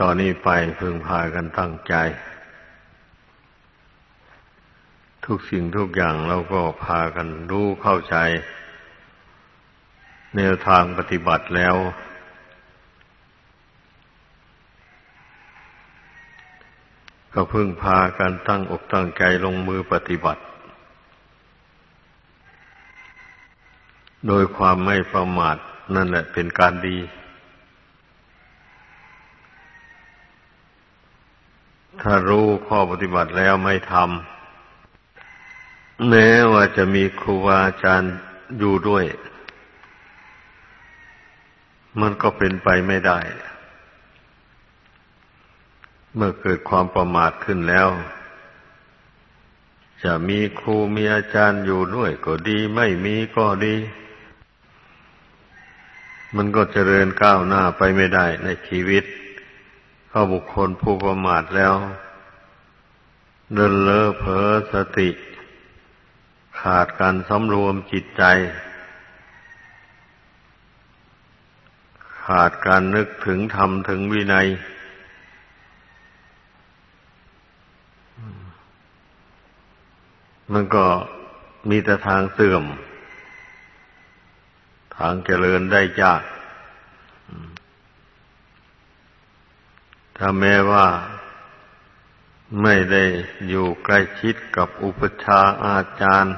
ตอนนี้ไปพึงพากันตั้งใจ ทุกสิ่งทุกอย่างเราก็พากันรู้เข้าใจ แนวทางปฏิบัติแล้ว ก็พึ่งพากันตั้งอกตั้งใจลงมือปฏิบัติ โดยความไม่ประมาทนั่นแหละเป็นการดี ถ้ารู้ข้อปฏิบัติแล้วไม่ทำแม้ว่าจะมีครูบาอาจารย์อยู่ด้วย มันก็เป็นไปไม่ได้ เมื่อเกิดความประมาทขึ้นแล้ว จะมีครูมีอาจารย์อยู่ด้วยก็ดี ไม่มีก็ดี มันก็เจริญก้าวหน้าไปไม่ได้ในชีวิต เข้าบุคคลผู้ประมาทแล้ว เดินเลอเผลอสติ ขาดการสำรวมจิตใจ ขาดการนึกถึงธรรมถึงวินัย มันก็มีแต่ทางเสื่อม ทางเจริญได้ยาก ถ้าแม้ว่าไม่ได้อยู่ใกล้ชิดกับอุปชาอาจารย์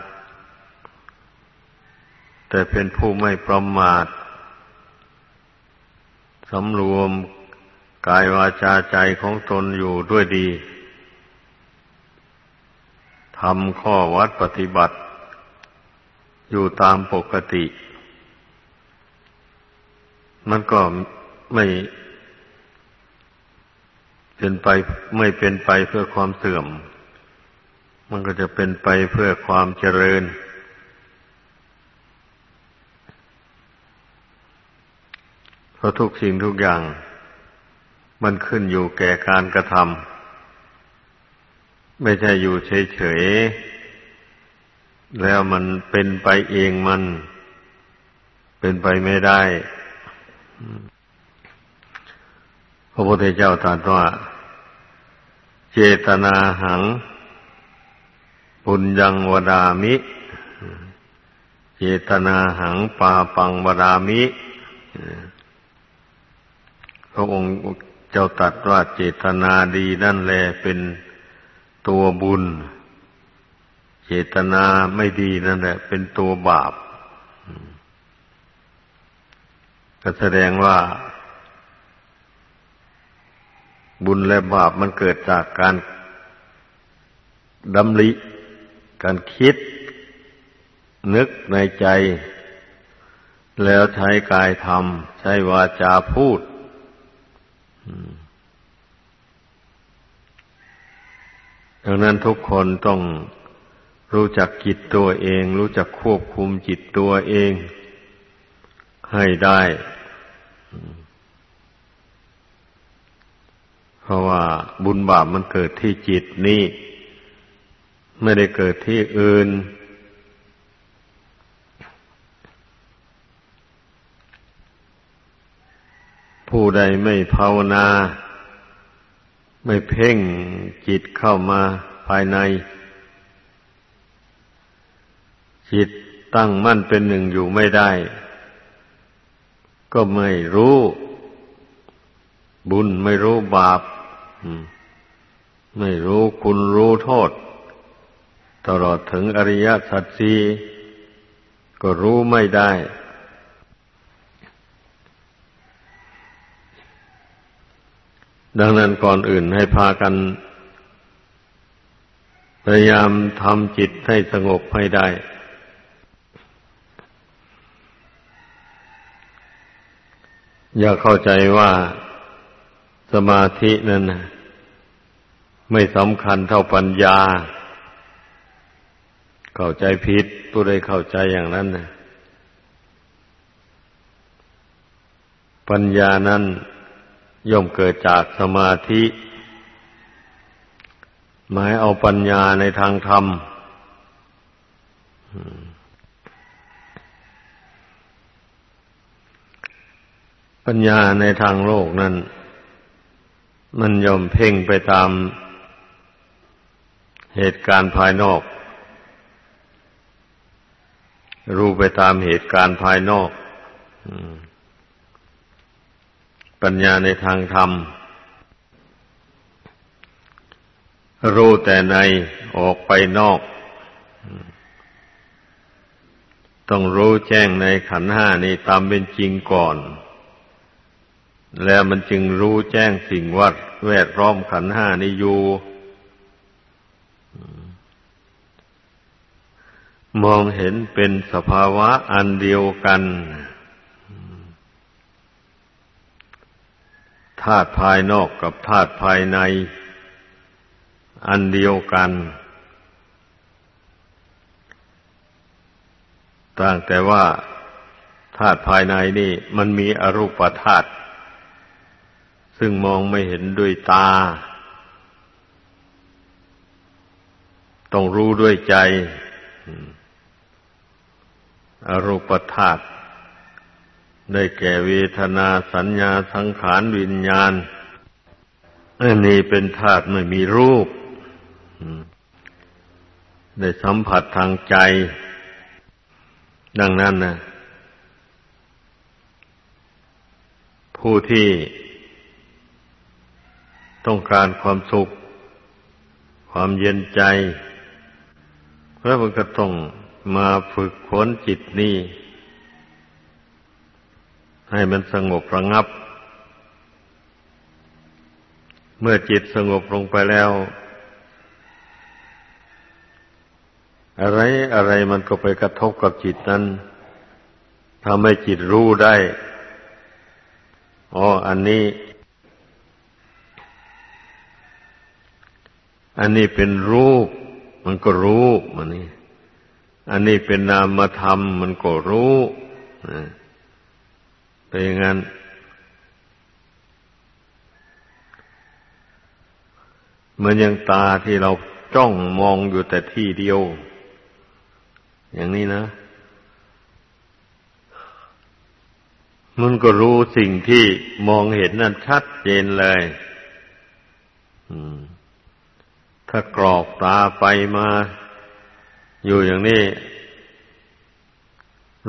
แต่เป็นผู้ไม่ประมาทสำรวมกายวาจาใจของตนอยู่ด้วยดีทำข้อวัดปฏิบัติ อยู่ตามปกติ มันก็ไม่ เป็นไปไม่เป็นไปเพื่อความเสื่อม มันก็จะเป็นไปเพื่อความเจริญ เพราะทุกสิ่งทุกอย่าง มันขึ้นอยู่แก่การกระทำไม่ใช่อยู่เฉยๆแล้วมันเป็นไปเองมัน เป็นไปไม่ได้พระพุทธเจ้าตรัสว่า เจตนาหัง ปุญญังวดามิ เจตนาหังปาปังวดามิพระองค์เจ้าตัดว่าเจตนาดีนั่นแหละเป็นตัวบุญ เจตนาไม่ดีนั่นแหละ เป็นตัวบาปก็แสดงว่า บุญและบาปมันเกิดจากการดำริ การคิด นึกในใจ แล้วใช้กายทำใช้วาจาพูด ดังนั้นทุกคนต้องรู้จักจิตตัวเอง รู้จักควบคุมจิตตัวเอง ให้ได้เพ ราะว่าบุญบาปมันเกิดที่จิตนี่ ไม่ได้เกิดที่อื่น ผู้ใดไม่ภาวนา ไม่เพ่งจิตเข้ามาภายใน จิตตั้งมั่นเป็นหนึ่งอยู่ไม่ได้ ก็ไม่รู้บุญไม่รู้บาป ไม่รู้คุณรู้โทษ ตลอดถึงอริยสัจสีก็รู้ไม่ได้ ดังนั้นก่อนอื่นให้พากัน พยายามทำจิตให้สงบให้ได้อย่าเข้าใจว่าสมาธินั้น ไม่สำคัญเท่าปัญญา เข้าใจผิดผู้ใดเข้าใจอย่างนั้นนะปัญญานั้นย่อมเกิดจากสมาธิ หมายเอาปัญญาในทางธรรมปัญญาในทางโลกนั้น มันย่อมเพ่งไปตาม เหตุการณ์ภายนอก รู้ไปตามเหตุการณ์ภายนอกปัญญาในทางธรรม รู้แต่ในออกไปนอก ต้องรู้แจ้งในขันห้านี้ตามเป็นจริงก่อน แล้วมันจึงรู้แจ้งสิ่งวัดแวดล้อมขันห้านี้อยู่ มองเห็นเป็นสภาวะอันเดียวกันธาตุภายนอกกับธาตุภายใน อันเดียวกัน ต่างแต่ว่าธาตุภายในนี่ มันมีอรูปธาตุซึ่งมองไม่เห็นด้วยตา ต้องรู้ด้วยใจ อรูปธาตุได้แก่เวทนาสัญญาสังขารวิญญาณอันนี้เป็นธาตุไม่มีรูปได้สัมผัสทางใจ ดังนั้นนะผู้ที่ต้องการความสุข ความเย็นใจแล้วมันก็ต้อง มาฝึกฝนจิตนี่ให้มันสงบระงับ เมื่อจิตสงบลงไปแล้ว อะไรอะไรมันก็ไปกระทบกับจิตนั้นทำให้จิตรู้ได้อ๋ออันนี้ อันนี้เป็นรูป มันก็รู้มันนี่ อันนี้เป็นนามธรรมมันก็รู้เป็นอย่างนั้น เหมือนอย่างตาที่เราจ้องมองอยู่แต่ที่เดียว อย่างนี้นะ มันก็รู้สิ่งที่มองเห็นนั่นชัดเจนเลยถ้ากรอกตาไปมา อยู่อย่างนี้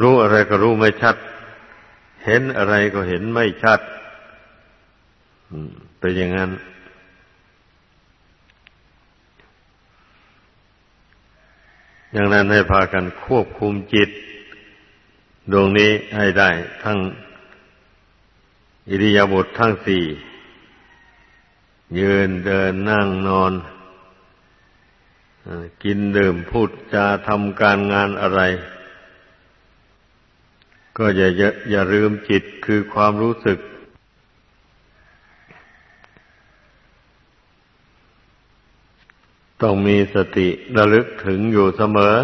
รู้อะไรก็รู้ไม่ชัด เห็นอะไรก็เห็นไม่ชัดเป็นอย่างนั้น อย่างนั้นให้พากันควบคุมจิต ดวงนี้ให้ได้ ทั้งอิริยาบถททั้งสี่ ยืนเดินนั่งนอน กินดื่มพูดจาทำการงานอะไร ก็อย่าอย่าลืมจิตคือความรู้สึก ต้องมีสติระลึกถึงอยู่เสมอ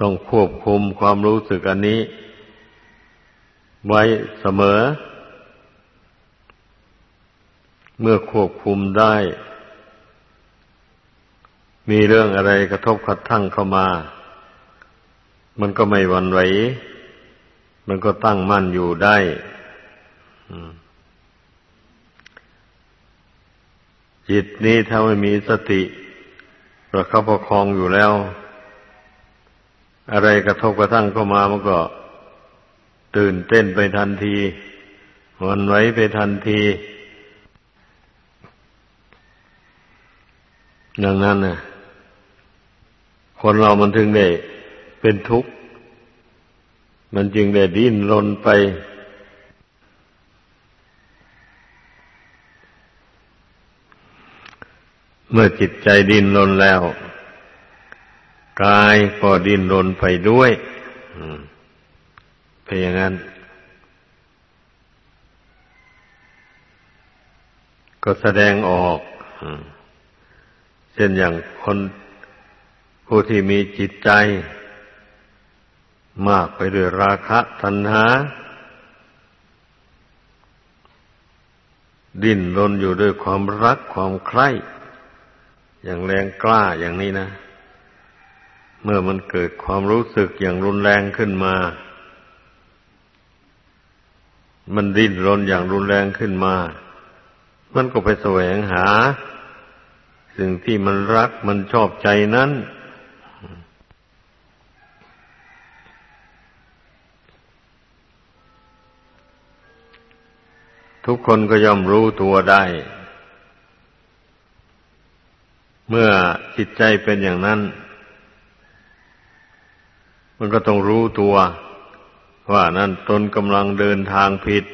ต้องควบคุมความรู้สึกอันนี้ ไว้เสมอ เมื่อควบคุมได้ มีเรื่องอะไรกระทบขัดทั้งเข้ามา มันก็ไม่หวั่นไหว มันก็ตั้งมั่นอยู่ได้จิตนี้ถ้าไม่มีสติประคับประคองอยู่แล้ว อะไรกระทบกระทั่งเข้ามามันก็ ตื่นเต้นไปทันทีหวันไหวไปทันที ดังนั้นนะคนเรามันถึงได้เป็นทุกข์ มันจึงได้ดิ้นรนไป เมื่อจิตใจดิ้นรนแล้วกายก็ดิ้นรนไปด้วยเป็นอย่างนั้น ก็แสดงออก เช่นอย่างคนผู้ที่มีจิตใจ มากไปด้วยราคะตัณหา ดิ้นรนอยู่ด้วยความรักความใคร่ อย่างแรงกล้าอย่างนี้นะ เมื่อมันเกิดความรู้สึกอย่างรุนแรงขึ้นมา มันดิ้นรนอย่างรุนแรงขึ้นมา มันก็ไปแสวงหา สิ่งที่มันรักมันชอบใจนั้น ทุกคนก็ย่อมรู้ตัวได้ เมื่อจิตใจเป็นอย่างนั้น มันก็ต้องรู้ตัว ว่านั่นตนกำลังเดินทางผิด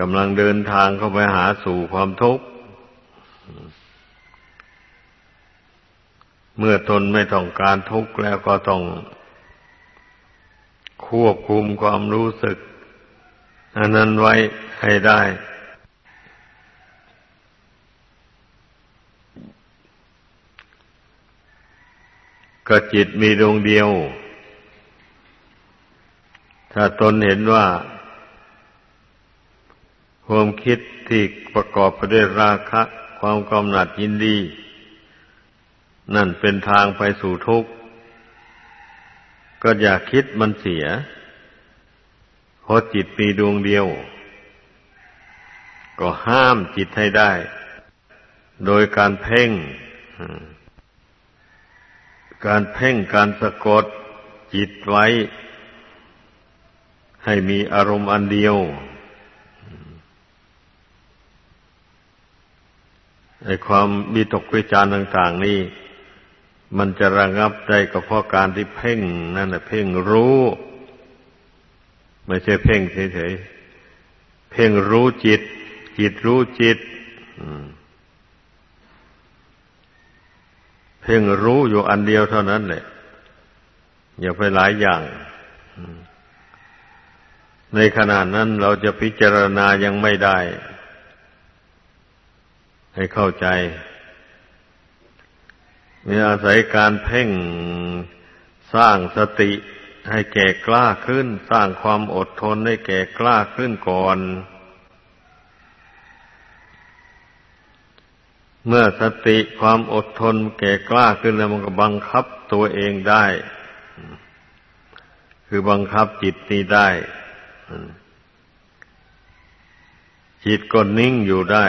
กำลังเดินทางเข้าไปหาสู่ความทุกข์ เมื่อตนไม่ต้องการทุกข์แล้วก็ต้องควบคุมความรู้สึก อันนั้นไว้ให้ได้ ก็จิตมีดวงเดียว ถ้าตนเห็นว่า ความคิดที่ประกอบไปด้วยราคะ ความกำหนัดยินดี นั่นเป็นทางไปสู่ทุกข์ ก็อย่าคิดมันเสียเพราะจิตมีดวงเดียว ก็ห้ามจิตให้ได้ โดยการเพ่ง การเพ่งการสะกดจิตไว้ ให้มีอารมณ์อันเดียว ไอ้ความมีตกวิจารต่าง ๆ นี่มันจะระงับได้ก็เพราะการที่เพ่งนั่นแหละเพ่งรู้ ไม่ใช่เพ่งเฉยๆเพ่งรู้จิต จิตรู้จิตเพ่งรู้อยู่อันเดียวเท่านั้นแหละอย่าไปหลายอย่างในขณะนั้นเราจะพิจารณายังไม่ได้ ให้เข้าใจมีอาศัยการเพ่งสร้างสติให้แก่กล้าขึ้น สร้างความอดทนให้แก่กล้าขึ้นก่อน เมื่อสติความอดทนแก่กล้าขึ้นแล้วมันก็บังคับตัวเองได้ คือบังคับจิตนี้ได้จิตก็นิ่งอยู่ได้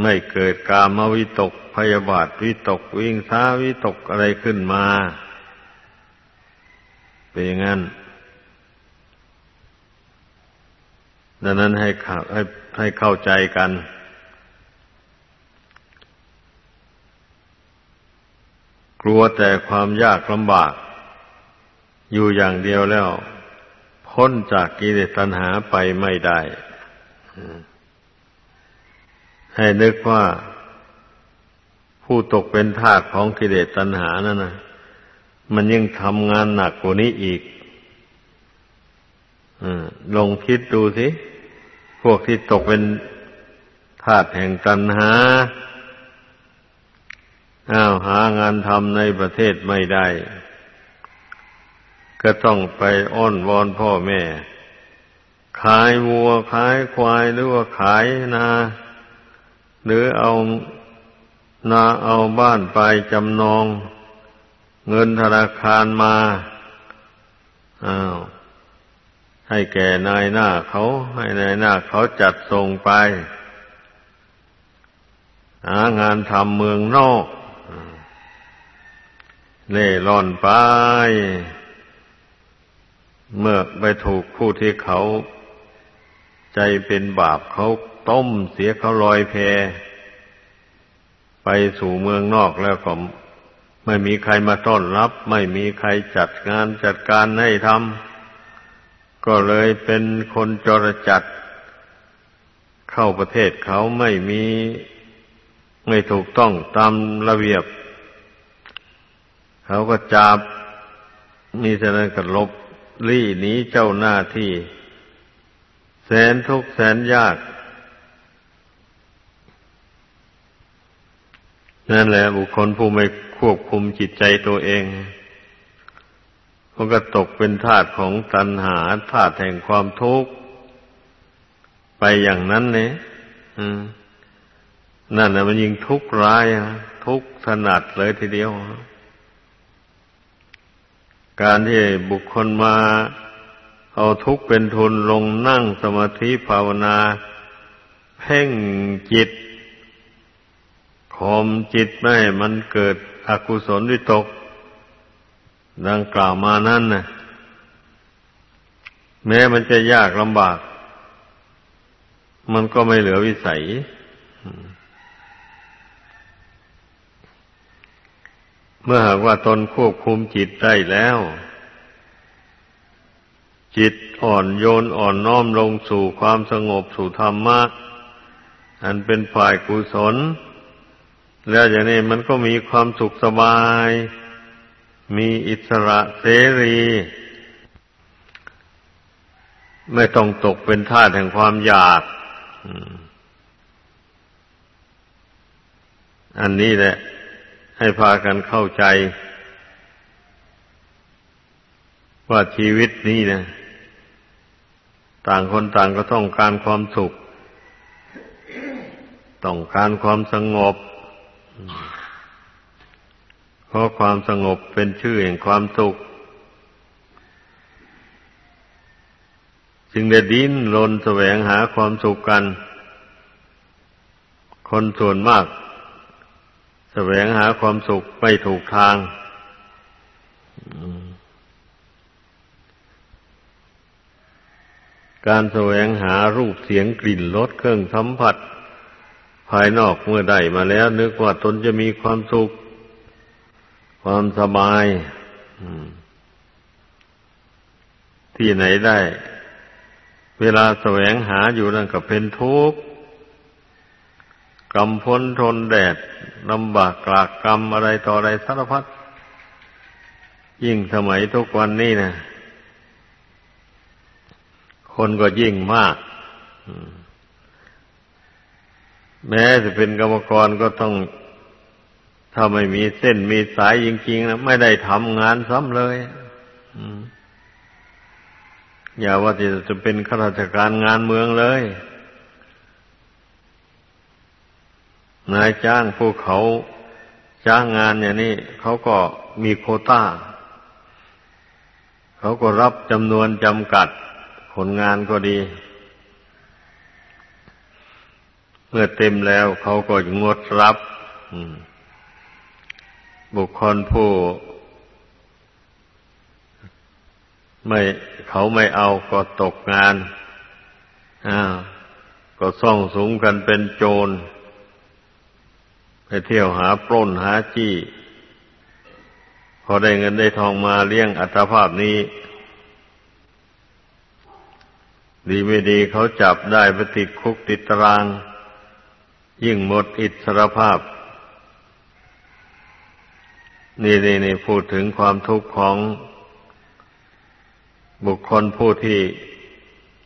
ไม่เกิดกามวิตกพยาบาทวิตกวิ่งท้าวิตกอะไรขึ้นมา เป็นอย่างนั้น ดังนั้นให้ให้ให้เข้าใจกัน กลัวแต่ความยากลำบาก อยู่อย่างเดียวแล้ว พ้นจากกิเลสตัณหาไปไม่ได้ ให้นึกว่าผู้ตกเป็นทาสของกิเลสตัณหานั่นนะมันยังทำงานหนักกว่านี้อีกอลองคิดดูสิ พวกที่ตกเป็นทาสแห่งตัณหา อ้าวหางานทำในประเทศไม่ได้ ก็ต้องไปอ้อนวอนพ่อแม่ ขายวัวขายควายหรือว่าขายนา หรือเอานาเอาบ้านไปจำนอง เงินธนาคารมาอ้าวให้แก่นายหน้าเขา ให้นายหน้าเขาจัดส่งไป หางานทำเมืองนอกเล่ร่อนไป เมื่อไปถูกผู้ที่เขา ใจเป็นบาปเขา ต้มเสียเขาลอยแพไปสู่เมืองนอกแล้วก็ไม่มีใครมาต้อนรับ ไม่มีใครจัดงานจัดการให้ทำก็เลยเป็นคนจรจัด เข้าประเทศเขาไม่มีไม่ถูกต้องตามระเบียบ เขาก็จับมีฉะนั้นก็ลบลี่หนีเจ้าหน้าที่ แสนทุกข์แสนยาก นั่นแหละบุคคลผู้ไม่ควบคุมจิตใจตัวเองมันก็ตกเป็นทาสของตัณหาทาสแห่งความทุกข์ไปอย่างนั้นเนี่ยนั่นแหละมันยิ่งทุกข์ร้ายทุกข์ถนัดเลยทีเดียว การที่บุคคลมา เอาทุกข์เป็นทุนลงนั่งสมาธิภาวนา เพ่งจิต ข่มจิตไม่ให้มันเกิดอกุศลวิตก ดังกล่าวมานั่นนะแม้มันจะยากลำบาก มันก็ไม่เหลือวิสัย เมื่อหากว่าตนควบคุมจิตได้แล้ว จิตอ่อนโยนอ่อนน้อมลงสู่ความสงบสู่ธรรมะ อันเป็นฝ่ายกุศล แล้วอย่างนี้มันก็มีความสุขสบาย มีอิสระเสรี ไม่ต้องตกเป็นทาสแห่งความอยาก อันนี้แหละ ให้พากันเข้าใจ ว่าชีวิตนี้นะต่างคนต่างก็ต้องการความสุข ต้องการความสงบ เพราะความสงบเป็นชื่อแห่งความสุข จึงได้ดิ้นรนแสวงหาความสุขกัน คนส่วนมาก แสวงหาความสุขไม่ถูกทางการแสวงหารูปเสียงกลิ่นรสเครื่องสัมผัส ภายนอกเมื่อได้มาแล้ว นึกว่าตนจะมีความสุข ความสบายที่ไหนได้ เวลาแสวงหาอยู่นั่นก็เป็นทุกข์กำพ้นทนแดดลำบากกลากกรรมอะไรต่ออะไรสารพัดยิ่งสมัยทุกวันนี้นะคนก็ยิ่งมาก อืม แม้จะเป็นกรรมกรก็ต้อง ถ้าไม่มีเส้นมีสายจริงๆนะไม่ได้ทำงานซ้ำเลยอย่าว่าจะจะเป็นข้าราชการงานเมืองเลยนายจ้างผู้เขาจ้างงานอย่างนี้เขาก็มีโคต้า เขาก็รับจำนวนจำกัด ผลงานก็ดี มื่อเต็มแล้วเขาก็งดรับบุคคลผู้ไม่เขาไม่เอาก็ตกงานอ้าวก็ซ่องสูงกันเป็นโจร ไปเที่ยวหาปล้นหาจี้ พอได้เงินได้ทองมาเลี้ยงอัตภาพนี้ ดีไม่ดีเขาจับได้ไปติดคุกติดตาราง ยิ่งหมดอิสรภาพ นี่นี่นี่พูดถึงความทุกข์ของบุคคลผู้ที่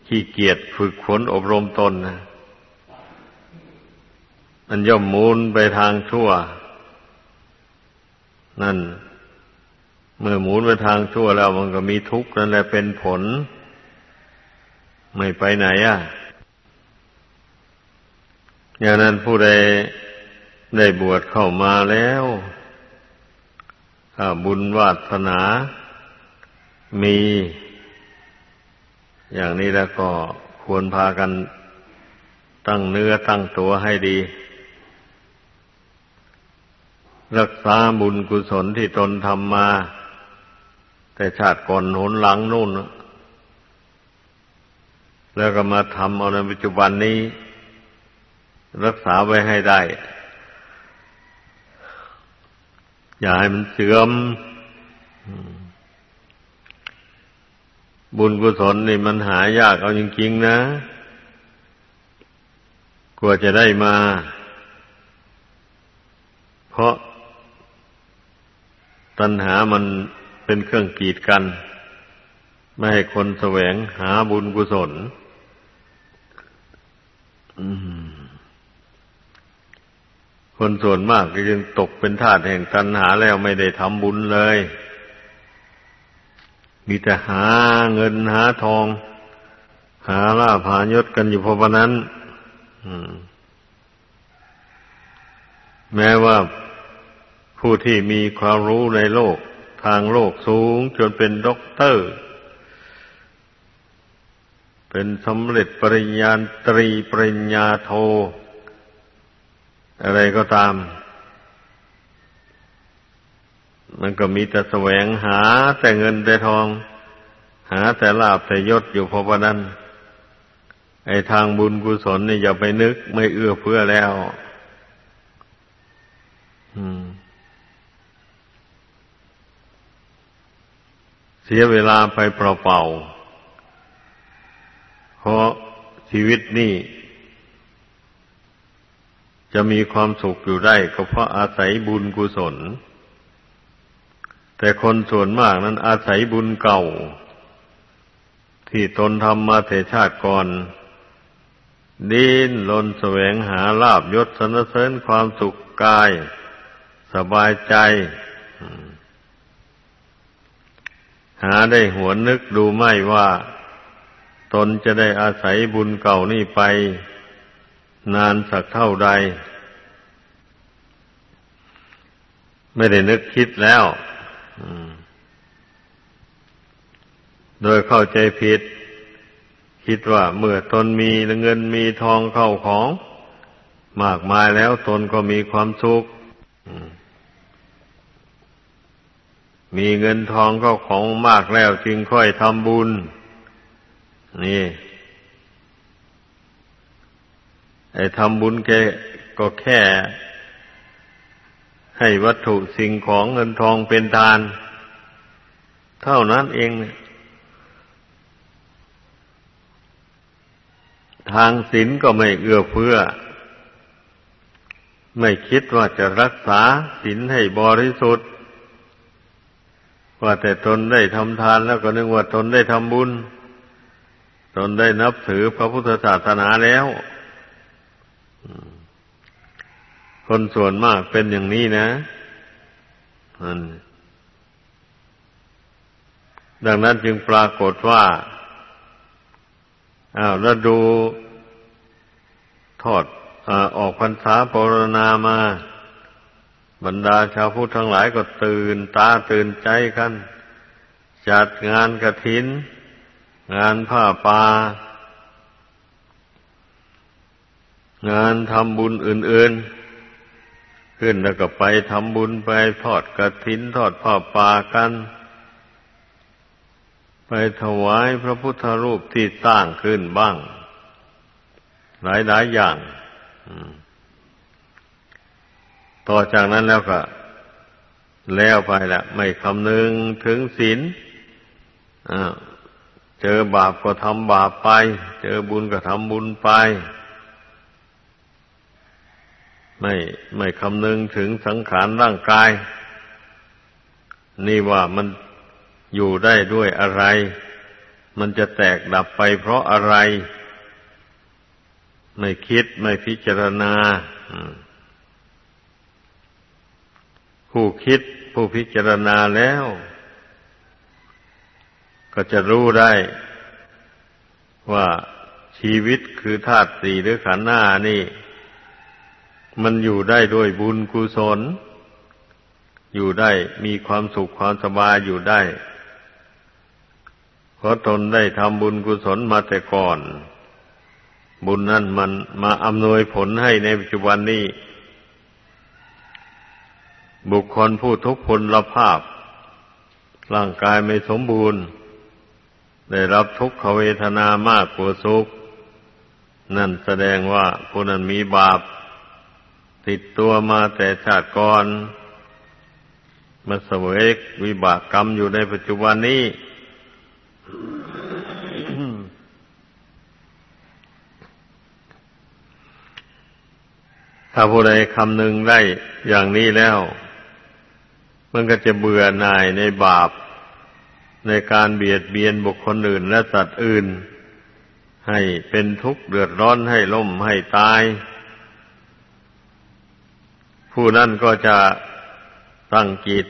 ขี้เกียจฝึกฝนอบรมตนนะมันย่อมมูลไปทางชั่ว นั่น เมื่อหมุนไปทางชั่วแล้วมันก็มีทุกข์นั่นแหละเป็นผล ไม่ไปไหนอะ อย่างนั้นผู้ใดได้บวชเข้ามาแล้วบุญวาสนามี อย่างนี้แล้วก็ควรพากันตั้งเนื้อตั้งตัวให้ดี รักษาบุญกุศลที่ตนทำมา แต่ชาติก่อนหนหลังนู่น แล้วก็มาทำเอาในปัจจุบันนี้ รักษาไว้ให้ได้ อย่าให้มันเสื่อม บุญกุศลนี่มันหายากเอาจริงๆนะ กลัวจะได้มา เพราะตัณหามันเป็นเครื่องกีดกัน ไม่ให้คนแสวงหาบุญกุศล อืม คนส่วนมากก็ยังตกเป็นทาสแห่งตัณหาแล้วไม่ได้ทำบุญเลย มีแต่หาเงินหาทอง หาลาภายศกันอยู่เพราะนั้นแม้ว่าผู้ที่มีความรู้ในโลก ทางโลกสูงจนเป็นด็อกเตอร์ เป็นสำเร็จปริญญาตรีปริญญาโท อะไรก็ตาม มันก็มีแต่แสวงหาแต่เงินแต่ทอง หาแต่ลาบแต่ยศอยู่พอประนั้นไอ้ทางบุญกุศลนี่อย่าไปนึกไม่เอื้อเพื่อแล้ว อืมเสียเวลาไปเปล่าๆ เพราะชีวิตนี่ จะมีความสุขอยู่ได้ก็เพราะอาศัยบุญกุศล แต่คนส่วนมากนั้นอาศัยบุญเก่า ที่ตนทำมาแต่ชาติก่อน ดิ้นลนแสวงหาลาบยศสนเสริญความสุขกาย สบายใจ หาได้หัวนึกดูไม่ว่า ตนจะได้อาศัยบุญเก่านี่ไป นานสักเท่าใด ไม่ได้นึกคิดแล้วโดยเข้าใจผิด คิดว่าเมื่อตนมีเงินมีทองเข้าของ มากมายแล้วตนก็มีความสุขมีเงินทองก็ของมากแล้วจึงค่อยทำบุญ นี่ ไอ้ทำบุญแกก็แค่ ให้วัตถุสิ่งของเงินทองเป็นทาน เท่านั้นเอง ทางศีลก็ไม่เอื้อเฟื้อ ไม่คิดว่าจะรักษาศีลให้บริสุทธิ์ ว่าแต่ตนได้ทำทานแล้วก็นึกว่าตนได้ทำบุญ ตนได้นับถือพระพุทธศาสนาแล้ว คนส่วนมากเป็นอย่างนี้นะดังนั้นจึงปรากฏว่าอ้าวแล้วดูทอดออกพรรษาปรณามา บรรดาชาวพุทธทั้งหลายก็ตื่นตาตื่นใจกัน จัดงานกระถิน งานผ้าป่างานทำบุญอื่นๆ ขึ้นแล้วก็ไปทำบุญไปทอดกระถินทอดผ้าป่ากัน ไปถวายพระพุทธรูปที่สร้างขึ้นบ้าง หลายๆอย่างต่อจากนั้นแล้วก็แล้วไปละไม่คำนึงถึงศีลเจอบาปก็ทำบาปไป เจอบุญก็ทำบุญไป ไม่ไม่คำนึงถึงสังขารร่างกาย นี่ว่ามันอยู่ได้ด้วยอะไร มันจะแตกดับไปเพราะอะไร ไม่คิดไม่พิจารณาผู้คิดผู้พิจารณาแล้ว ก็จะรู้ได้ว่าชีวิตคือธาตุสี่หรือขันธ์หน้านี่ มันอยู่ได้ด้วยบุญกุศล อยู่ได้มีความสุขความสบายอยู่ได้ เพราะตนได้ทำบุญกุศลมาแต่ก่อน บุญนั้นมันมาอำนวยผลให้ในปัจจุบันนี้ บุคคลผู้ทุกพลภาพ ร่างกายไม่สมบูรณ์ ได้รับทุกขเวทนามากกว่าสุข นั่นแสดงว่าผู้นั้นมีบาป ติดตัวมาแต่ชาติก่อนมาเสวยวิบากกรรมอยู่ในปัจจุบันนี้ ถ้าผู้ใดคำหนึ่งได้อย่างนี้แล้ว มันก็จะเบื่อหน่ายในบาป ในการเบียดเบียนบุคคลอื่นและสัตว์อื่น ให้เป็นทุกข์เดือดร้อนให้ล่มให้ตาย ผู้นั้นก็จะตั้งจิต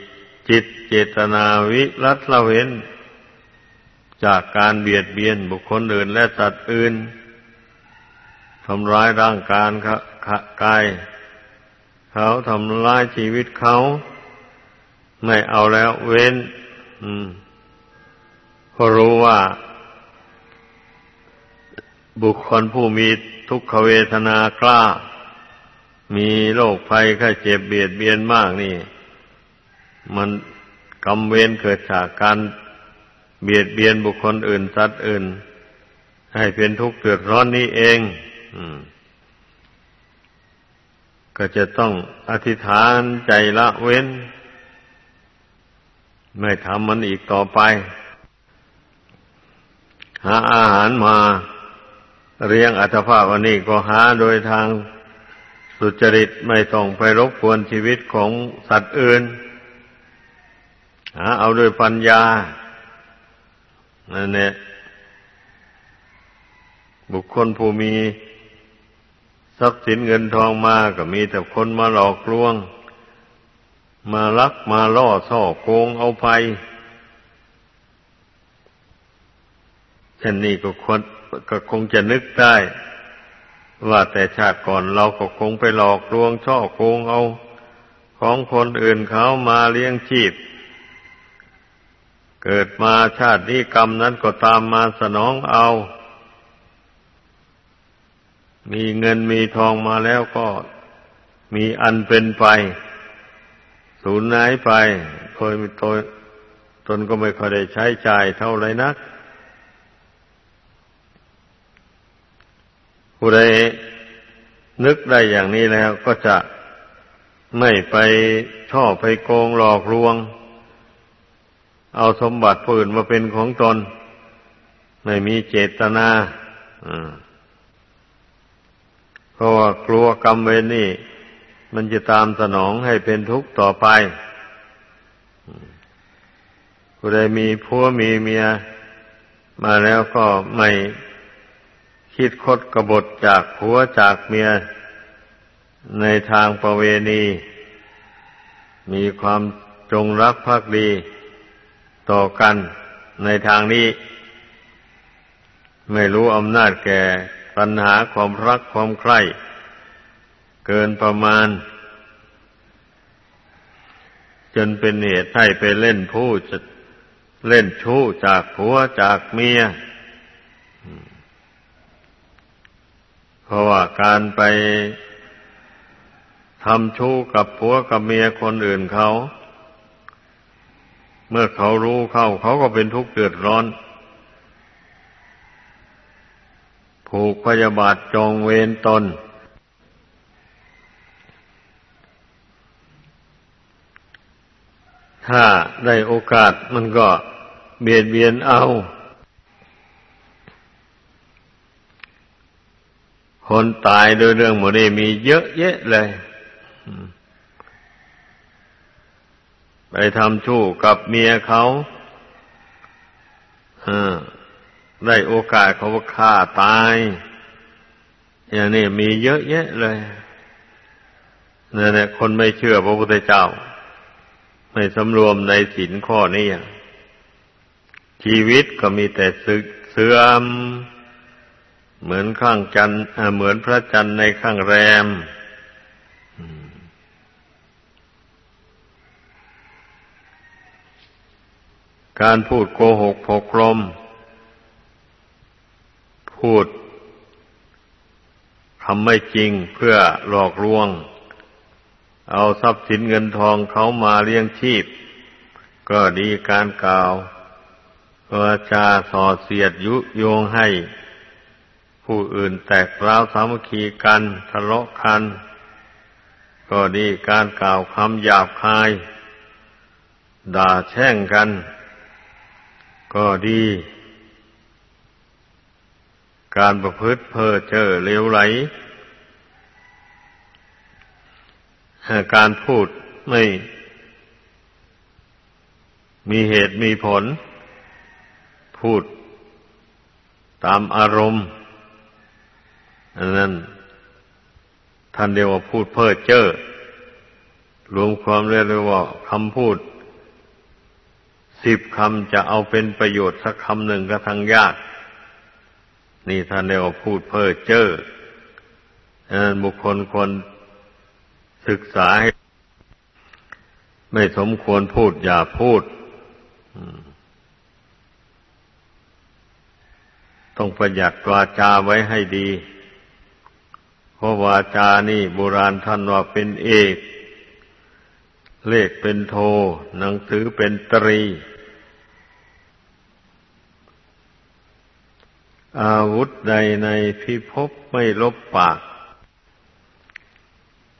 จิตเจตนาวิรัตละเว้น จากการเบียดเบียนบุคคลอื่นและสัตว์อื่นทำร้ายร่างกายกายเขาทำร้ายชีวิตเขาไม่เอาแล้วเว้นอืมพอรู้ว่า บุคคลผู้มีทุกขเวทนากล้า มีโรคภัยไข้เจ็บเบียดเบียนมากนี่ มันกรรมเวรเกิดจากการเบียดเบียนบุคคลอื่นสัตว์อื่น ให้เป็นทุกข์เดือดร้อนนี้เองอก็จะต้องอธิษฐานใจละเว้น ไม่ทำมันอีกต่อไป หาอาหารมาเรียงอัตภาพวันนี้ก็หาโดยทาง สุจริตไม่ต้องไปรบกวนชีวิตของสัตว์อื่นหาเอาโดยปัญญานั่นเนี่ยบุคคลผู้มีทรัพย์สินเงินทองมาก็มีแต่คนมาหลอกลวง มาลักมาล่อซ่อโกงเอาไปเช่นนี้ก็ควรก็คงจะนึกได้ ว่าแต่ชาติก่อนเราก็คงไปหลอกลวงช่อโกงเอา ของคนอื่นเขามาเลี้ยงชีพ เกิดมาชาตินี้กรรมนั้นก็ตามมาสนองเอา มีเงินมีทองมาแล้วก็มีอันเป็นไป สูญหายไปเคยมีตนตนก็ไม่ค่อยได้ใช้จ่ายเท่าไรนัก ผู้ใดนึกได้อย่างนี้แล้วก็จะไม่ไปชอไปโกงหลอกลวง เอาสมบัติผู้อื่นมาเป็นของตน ไม่มีเจตนาอ่าเพราะว่ากลัวกรรมเวรนี่ มันจะตามสนองให้เป็นทุกข์ต่อไปผู้ใดมีผัวมีเมียมาแล้วก็ไม่ คิดคดกบฏจากผัวจากเมีย ในทางประเวณี มีความจงรักภักดีต่อกันในทางนี้ ไม่รู้อำนาจแก่ปัญหาความรักความใคร่เกินประมาณ จนเป็นเหตุให้ไปเล่นผู้จะเล่นชู้จากผัวจากเมีย เพราะว่าการไปทำชู้กับผัวกับเมียคนอื่นเขา เมื่อเขารู้เข้าเขาก็เป็นทุกข์เดือดร้อน ผูกพยาบาทจองเวรตน ถ้าได้โอกาสมันก็เบียดเบียนเอา คนตายโดยเรื่องหมดนี้มีเยอะแยะเลยไปทำชู้กับเมียเขาได้โอกาสเขาฆ่าตาย อย่างนี้มีเยอะแยะเลยนั่นแหละคนไม่เชื่อพระพุทธเจ้า ไม่สำรวมในศีลข้อนี้ชีวิตก็มีแต่สึกเสื่อม เหมือนข้างจันเหมือนพระจันทร์ในข้างแรมการพูดโกหกพกลม พูดทำไม่จริงเพื่อหลอกลวง เอาทรัพย์สินเงินทองเขามาเลี้ยงชีพ ก็ดีการกล่าววาจาส่อเสียดยุโยงให้ ผู้อื่นแตกร้าวสามัคคีกันทะเลาะกัน ก็ดีการกล่าวคำหยาบคาย ด่าแช่งกัน ก็ดี การประพฤติเพ้อเจ้อเลวไหล การพูดไม่มีเหตุมีผล พูดตามอารมณ์ อันนั้นท่านเดียวว่าพูดเพ้อเจ้อรวมความเรียกเลยว่าคำพูดสิบคำจะเอาเป็นประโยชน์สักคำหนึ่งก็ทางยาก นี่ท่านเรียกว่าพูดเพ้อเจ้อนั้นบุคคลคนศึกษาให้ ไม่สมควรพูดอย่าพูด ต้องประหยัดวาจาไว้ให้ดี เพราะวาจานี่โบราณท่านว่าเป็นเอก เลขเป็นโท หนังสือเป็นตรี อาวุธใดในพิภพไม่ลบปาก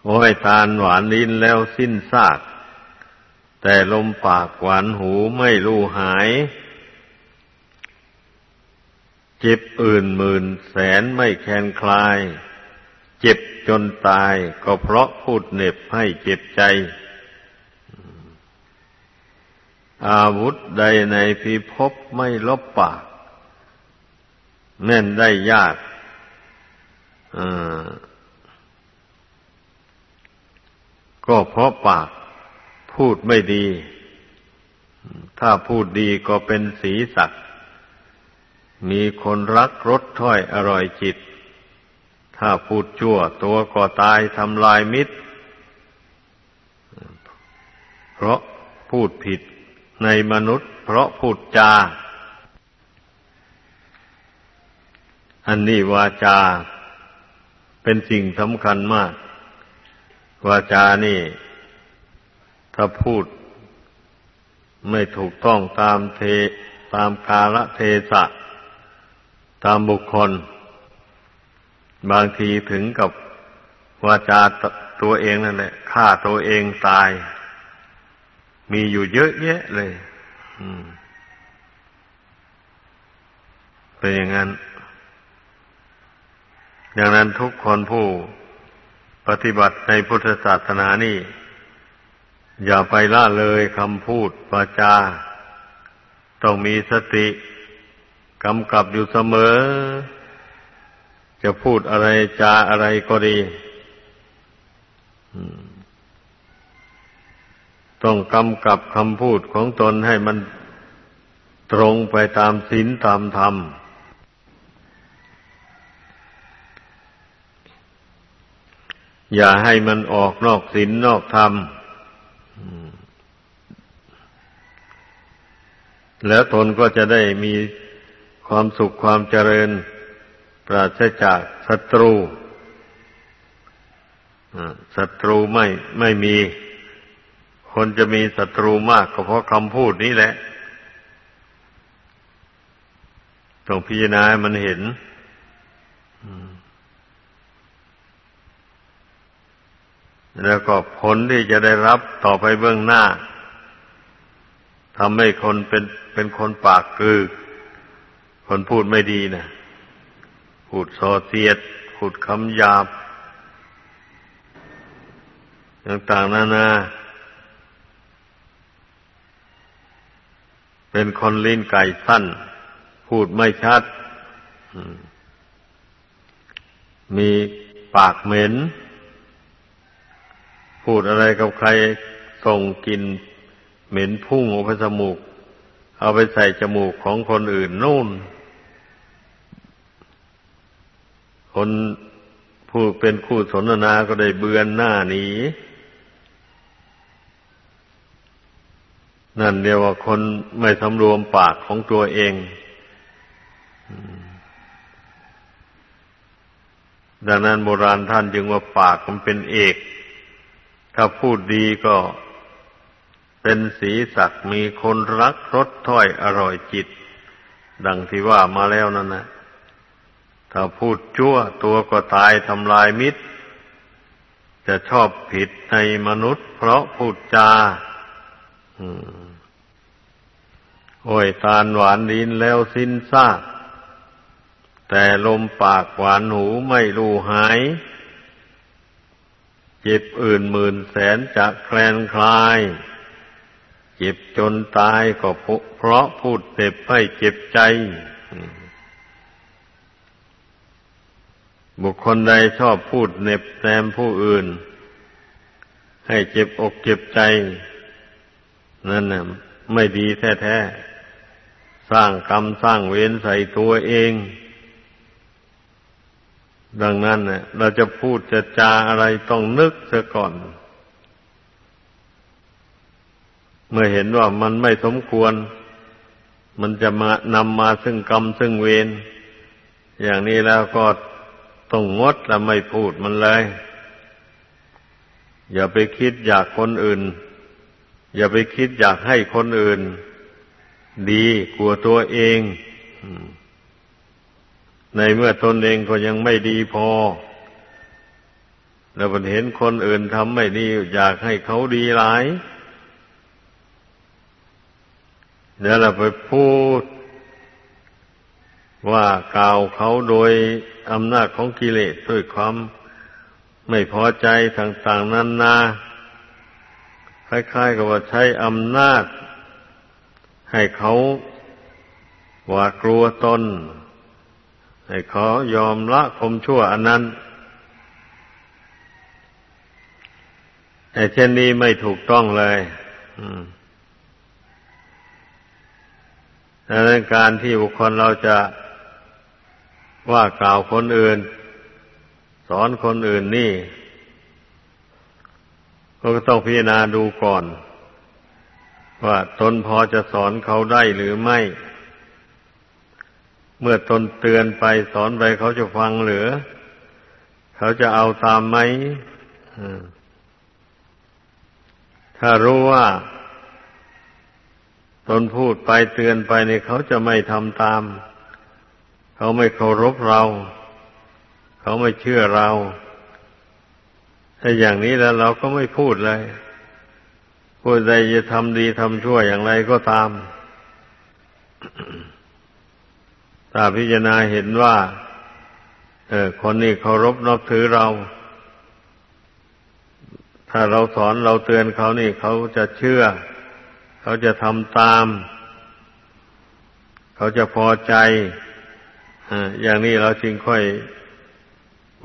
โอ้ยตาลหวานลิ้นแล้วสิ้นซาก แต่ลมปากหวานหูไม่รู้หายเจ็บอื่นหมื่นแสนไม่แคนคลาย จนตายก็เพราะพูดเน็บให้เจ็บใจ อาวุธใดในพิภพไม่ลบปาก แม่นได้ยากก็เพราะปากพูดไม่ดี ถ้าพูดดีก็เป็นสีสัก มีคนรักรสถ้อยอร่อยจิต ถ้าพูดชั่ว ตัวก็ตายทำลายมิตร เพราะพูดผิดในมนุษย์ เพราะพูดจา อันนี้วาจา เป็นสิ่งสำคัญมาก วาจานี่ ถ้าพูด ไม่ถูกต้องตามเทตามกาลเทศะ ตามบุคคล บางทีถึงกับวาจาตัวเองนั่นแหละฆ่าตัวเองตาย มีอยู่เยอะแยะเลยเป็นอย่างนั้นอย่างนั้นทุกคนผู้ปฏิบัติในพุทธศาสนานี่ อย่าไปละเลยคำพูดวาจา ต้องมีสติกำกับอยู่เสมอ จะพูดอะไรจาอะไรก็ดีต้องกำกับคำพูดของตนให้มันตรงไปตามศีลตามธรรม อย่าให้มันออกนอกศีลนอกธรรม แล้วตนก็จะได้มีความสุขความเจริญ ปราศจากศัตรูศัตรูไม่ไม่มี คนจะมีศัตรูมากก็เพราะคำพูดนี้แหละต้องพิจารณามันเห็นแล้วก็ผลที่จะได้รับต่อไปเบื้องหน้าทำให้คนเป็นเป็นคนปากกือ คนพูดไม่ดีนะ พูดโซเสียด พูดคำหยาบ ต่างๆนานา เป็นคนลิ้นไก่สั้น พูดไม่ชัด มีปากเหม็น พูดอะไรกับใครส่งกินเหม็นพุ่งออกไปจมูก เอาไปใส่จมูกของคนอื่นนู่น คนผู้เป็นคู่สนทนาก็ได้เบือนหน้าหนีนั่นเดียวว่าคนไม่สำรวมปากของตัวเอง ดังนั้นโบราณท่านจึงว่าปากมันเป็นเอก ถ้าพูดดีก็เป็นสีสักมีคนรักรสถ้อยอร่อยจิต ดังที่ว่ามาแล้วนั่นนะ ถ้าพูดชั่วตัวก็ตายทำลายมิตร จะชอบผิดในมนุษย์ เพราะพูดจาโอ้ยตาหวานดินแล้วสิ้นซากแต่ลมปากหวานหูไม่รู้หาย เจ็บอื่นหมื่นแสนจะแคลนคลาย เจ็บจนตายก็เพราะพูดเจ็บให้เจ็บใจ บุคคลใดชอบพูดเน็บแนมผู้อื่น ให้เจ็บอกเจ็บใจ นั่นน่ะไม่ดีแท้ๆ สร้างกรรมสร้างเวรใส่ตัวเอง ดังนั้นเนี่ยเราจะพูดจะจาอะไรต้องนึกเสียก่อน เมื่อเห็นว่ามันไม่สมควร มันจะมานำมาซึ่งกรรมซึ่งเวรอย่างนี้แล้วก็ ต้องงดและไม่พูดมันเลย อย่าไปคิดอยากคนอื่น อย่าไปคิดอยากให้คนอื่น ดีกลัวตัวเองในเมื่อตนเองก็ยังไม่ดีพอ แล้วมันเห็นคนอื่นทำไม่ดี อยากให้เขาดีหลายเดี๋ยวเราไปพูด ว่ากล่าวเขาโดยอำนาจของกิเลสด้วยความไม่พอใจต่างๆนั้นนาคล้ายๆกับว่าใช้อำนาจ ให้เขาหวาดกลัวตน ให้เขายอมละคมชั่วอันนั้นไอ้เช่นนี้ไม่ถูกต้องเลย อืมดังนั้นการที่บุคคลเราจะ ว่ากล่าวคนอื่น สอนคนอื่นนี่ก็ต้องพิจารณาดูก่อน ว่าตนพอจะสอนเขาได้หรือไม่ เมื่อตนเตือนไปสอนไปเขาจะฟังหรือ เขาจะเอาตามไหมถ้ารู้ว่า ตนพูดไปเตือนไปเนี่ยเขาจะไม่ทำตาม เขาไม่เคารพเรา เขาไม่เชื่อเรา ถ้าอย่างนี้แล้วเราก็ไม่พูดเลยผู้ใดจะทำดีทำชั่วอย่างไรก็ตามถ้าพิจารณาเห็นว่า เออ คนนี้เคารพนับถือเรา ถ้าเราสอนเราเตือนเขานี่เขาจะเชื่อ เขาจะทำตาม เขาจะพอใจ อย่างนี้เราจึงค่อย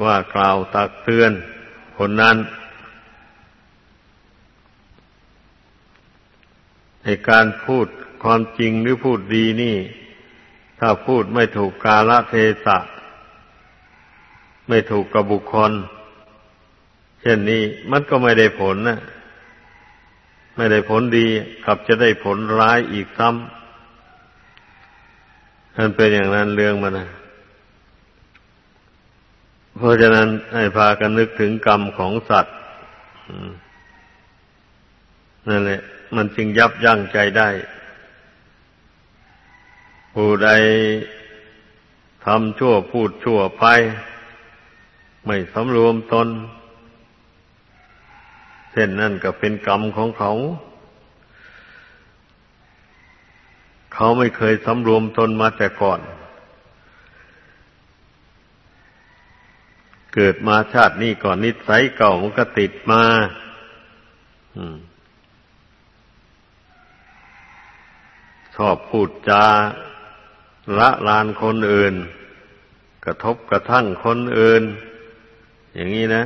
ว่ากล่าวตักเตือนคนนั้นในการพูดความจริงหรือพูดดีนี่ ถ้าพูดไม่ถูกกาลเทศะ ไม่ถูกกับบุคคล เช่นนี้มันก็ไม่ได้ผลนะไม่ได้ผลดีกลับจะได้ผลร้ายอีกซ้ำ มันเป็นอย่างนั้นเรื่องมันนะเพราะฉะนั้นให้พากันนึกถึงกรรมของสัตว์นั่นแหละ มันจึงยับยั้งใจได้ ผู้ใดทำชั่วพูดชั่วไป ไม่สำรวมตนเช่นนั่นก็เป็นกรรมของเขา เขาไม่เคยสำรวมตนมาแต่ก่อน เกิดมาชาตินี้ก่อนนิสัยเก่ามันก็ติดมาชอบพูดจาละลานคนอื่น กระทบกระทั่งคนอื่น อย่างนี้นะ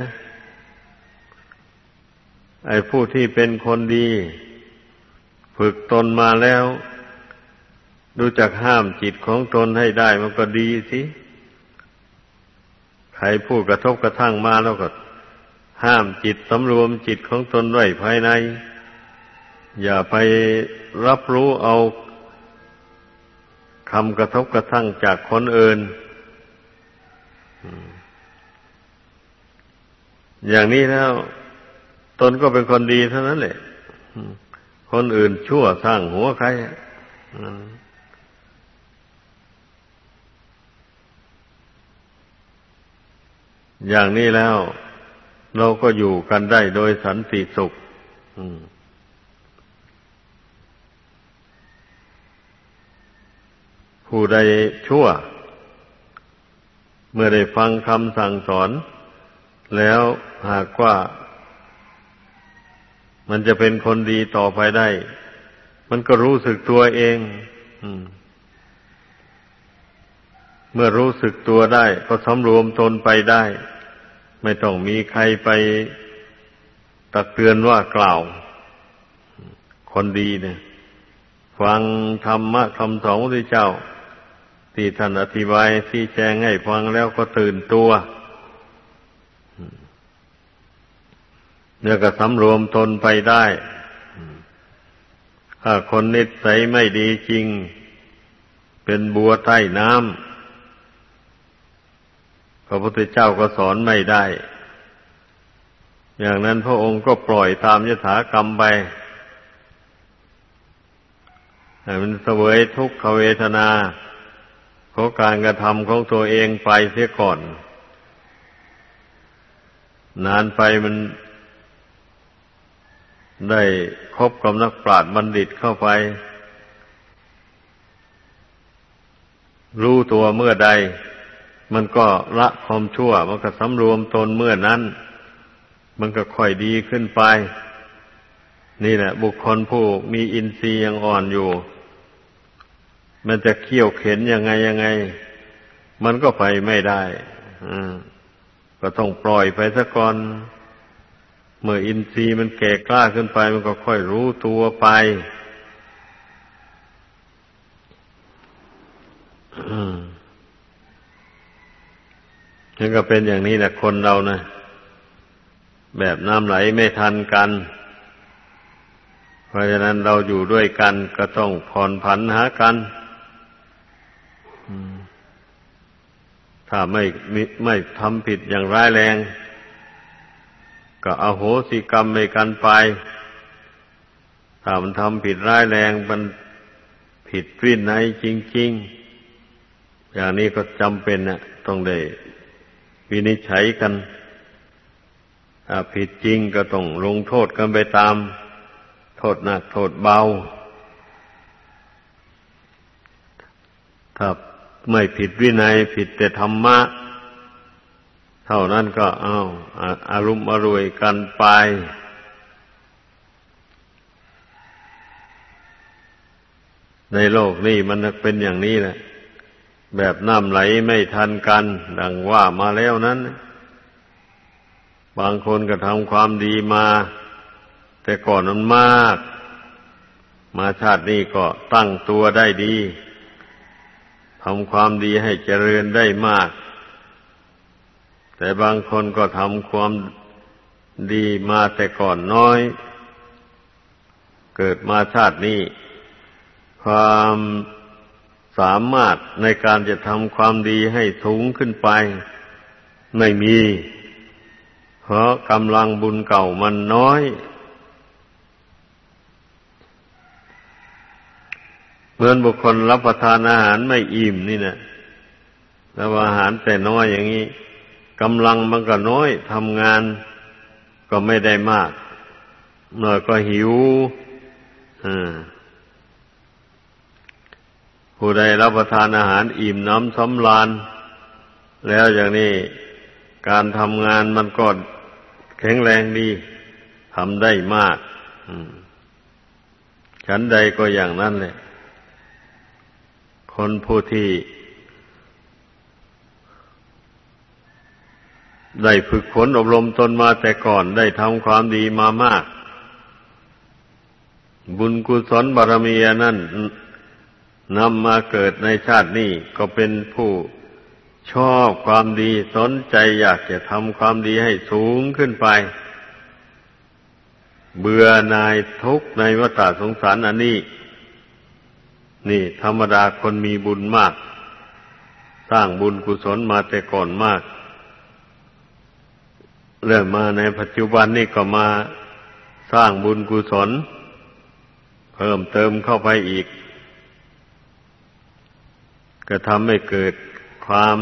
ไอ้ผู้ที่เป็นคนดี ฝึกตนมาแล้ว รู้จักห้ามจิตของตนให้ได้มันก็ดีสิใครพูดกระทบกระทั่งมาแล้วก็ ห้ามจิตสำรวมจิตของตนไว้ภายใน อย่าไปรับรู้เอาคำกระทบกระทั่งจากคนอื่น อย่างนี้แล้วตนก็เป็นคนดีเท่านั้นแหละ คนอื่นชั่วสร้างหัวใคร อย่างนี้แล้วเราก็อยู่กันได้โดยสันติสุขผู้ใดชั่ว เมื่อได้ฟังคำสั่งสอน แล้วหากว่า มันจะเป็นคนดีต่อไปได้ มันก็รู้สึกตัวเอง เมื่อรู้สึกตัวได้ ก็สำรวมตนไปได้ ไม่ต้องมีใครไปตักเตือนว่ากล่าว คนดีเนี่ย ฟังธรรมะคำสอนของเจ้า ที่ท่านอธิบายที่แจงให้ฟังแล้วก็ตื่นตัวเนี่ยก็สำรวมตนไปได้ ถ้าคนนิสัยไม่ดีจริง เป็นบัวใต้น้ำ พระพุทธเจ้าก็สอนไม่ได้ อย่างนั้นพระองค์ก็ปล่อยตามยถากรรมไปให้มันเสวยทุกขเวทนาของการกระทำของตัวเองไปเสียก่อน นานไปมันได้คบกับนักปราชญ์บัณฑิตเข้าไป รู้ตัวเมื่อใด มันก็ละความชั่ว มันก็สำรวมตนเมื่อนั้น มันก็ค่อยดีขึ้นไป นี่แหละ บุคคลผู้มีอินทรีย์ยังอ่อนอยู่ มันจะเคี่ยวเข็นยังไงยังไง มันก็ไปไม่ได้ก็ต้องปล่อยไปสักก่อน เมื่ออินทรีย์มันแก่กล้าขึ้นไป มันก็ค่อยรู้ตัวไป นั่นก็เป็นอย่างนี้แหละคนเรานะแบบน้ำไหลไม่ทันกัน เพราะฉะนั้นเราอยู่ด้วยกันก็ต้องผ่อนผันหากันถ้าไม่ไม่ทำผิดอย่างร้ายแรง ก็อโหสิกรรมในกันไป ถ้ามันทำผิดร้ายแรงมันผิดวินัยจริง ๆ อย่างนี้ก็จำเป็นนะต้องได้ วินิจฉัยกันผิดจริงก็ต้องลงโทษกันไปตาม โทษหนักโทษเบา ถ้าไม่ผิดวินัยผิดแต่ธรรมะ เท่านั้นก็เอาอารมณ์อรวยกันไป ในโลกนี้มันเป็นอย่างนี้แหละ แบบน้ำไหลไม่ทันกัน ดังว่ามาแล้วนั้น บางคนก็ทำความดีมา แต่ก่อนมันมาก มาชาตินี้ก็ตั้งตัวได้ดีทำความดีให้เจริญได้มาก แต่บางคนก็ทำความดีมาแต่ก่อนน้อย เกิดมาชาตินี้ ความ สามารถในการจะทำความดีให้สูงขึ้นไป ไม่มี เพราะกำลังบุญเก่ามันน้อย เหมือนบุคคลรับประทานอาหารไม่อิ่มนี่นะแล้วอาหารแต่น้อยอย่างนี้กำลังมันก็น้อยทำงานก็ไม่ได้มากหน่อยก็หิวอ่า ผู้ใดรับประทานอาหารอิ่มน้ำสำราญแล้วอย่างนี้การทำงานมันก็แข็งแรงดีทำได้มากฉันใดก็อย่างนั้นเลยคนผู้ที่ได้ฝึกฝนอบรมตนมาแต่ก่อนได้ทำความดีมามาก บุญกุศลบารมีนั้น นำมาเกิดในชาตินี้ก็เป็นผู้ชอบความดีสนใจอยากจะทำความดีให้สูงขึ้นไป เบื่อนายทุกในวัฏสงสารอันนี้ นี่ ธรรมดาคนมีบุญมาก สร้างบุญกุศลมาแต่ก่อนมาก เริ่มมาในปัจจุบันนี่ก็มาสร้างบุญกุศล เพิ่มเติมเข้าไปอีก ก็ทำให้เกิดความ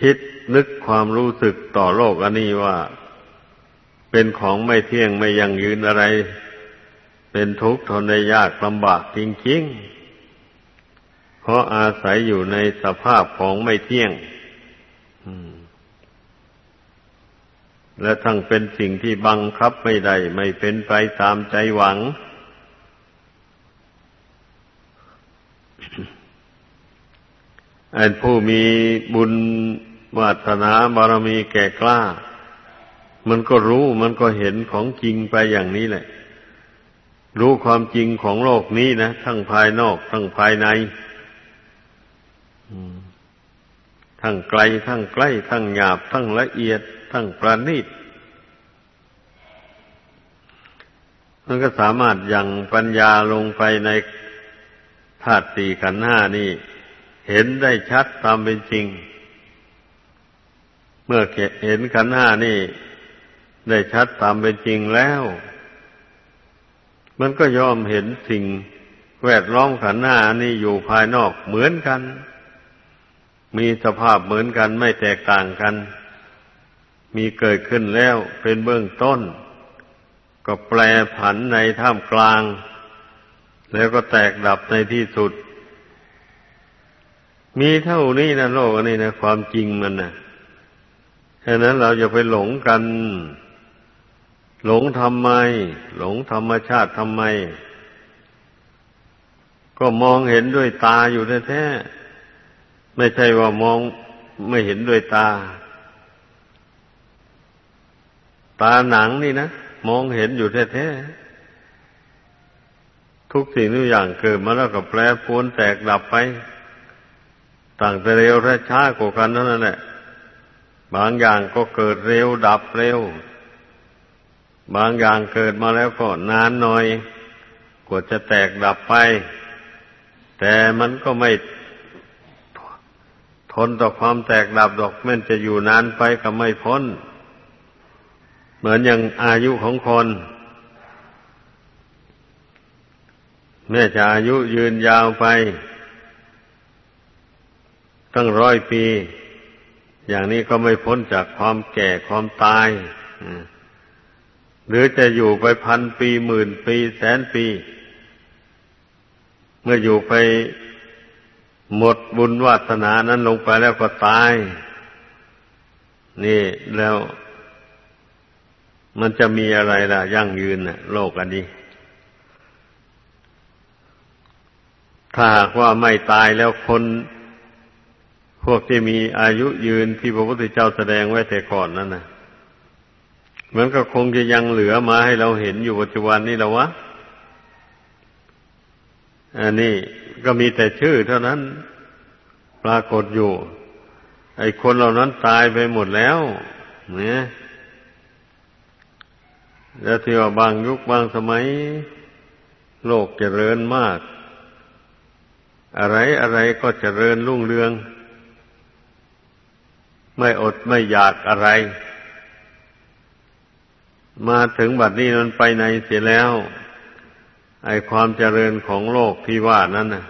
คิดนึกความรู้สึกต่อโลกอันนี้ว่า เป็นของไม่เที่ยงไม่ยั่งยืนอะไร เป็นทุกข์ทนได้ยากลำบากจริงๆ เพราะอาศัยอยู่ในสภาพของไม่เที่ยงและทั้งเป็นสิ่งที่บังคับไม่ได้ไม่เป็นไปตามใจหวัง อ นผู้มีบุญวาสนาบารมีแก่กล้า มันก็รู้มันก็เห็นของจริงไปอย่างนี้แหละ รู้ความจริงของโลกนี้นะ ทั้งภายนอก ทั้งภายในทั้งไกล ทั้งใกล้ ทั้งหยาบ ทั้งละเอียด ทั้งประณีตมันก็สามารถยังปัญญาลงไปในธาตุสี่ขันธ์ห้านี่ เห็นได้ชัดตามเป็นจริง เมื่อเห็นขันห้านี่ ได้ชัดตามเป็นจริงแล้ว มันก็ยอมเห็นสิ่งแวดล้อมขันห้านี่อยู่ภายนอกเหมือนกัน มีสภาพเหมือนกันไม่แตกต่างกัน มีเกิดขึ้นแล้วเป็นเบื้องต้น ก็แปลผันในท่ามกลาง แล้วก็แตกดับในที่สุด มีเท่านี้นะโลกนี้นะความจริงมันนะฉะนั้นเราจะไปหลงกัน หลงทำไม หลงธรรมชาติทำไม ก็มองเห็นด้วยตาอยู่แท้ๆไม่ใช่ว่ามองไม่เห็นด้วยตา ตาหนังนี่นะมองเห็นอยู่แท้ๆทุกสิ่งทุกอย่างเกิดมาแล้วก็แปรปรวนแตกดับไป ต่างแต่เร็วและช้ากว่ากันเท่านั้นแหละ บางอย่างก็เกิดเร็วดับเร็ว บางอย่างเกิดมาแล้วก็นานหน่อยกว่าจะแตกดับไป แต่มันก็ไม่ทนต่อความแตกดับดอกแม้นจะอยู่นานไปก็ไม่พ้น เหมือนอย่างอายุของคน แม้จะอายุยืนยาวไป ตั้งร้อยปี อย่างนี้ก็ไม่พ้นจากความแก่ความตายหรือจะอยู่ไปพันปีหมื่นปีแสนปี เมื่ออยู่ไปหมดบุญวาสนานั้นลงไปแล้วก็ตาย นี่แล้วมันจะมีอะไรล่ะ ยั่งยืนนะโลกอันนี้ ถ้าหากว่าไม่ตายแล้วคน พวกที่มีอายุยืนที่พระพุทธเจ้าแสดงไว้แต่ก่อนนั่นนะมันก็คงจะยังเหลือมาให้เราเห็นอยู่ปัจจุบันนี่แล้ววะอันนี้ก็มีแต่ชื่อเท่านั้นปรากฏอยู่ ไอ้คนเหล่านั้นตายไปหมดแล้ว เนี่ยแล้วที่ว่าบางยุคบางสมัย โลกเจริญมาก อะไรอะไรก็เจริญรุ่งเรือง ไม่อดไม่อยากอะไร มาถึงบัดนี้มันไปในเสียแล้ว ไอความเจริญของโลกที่ว่านั้นนะ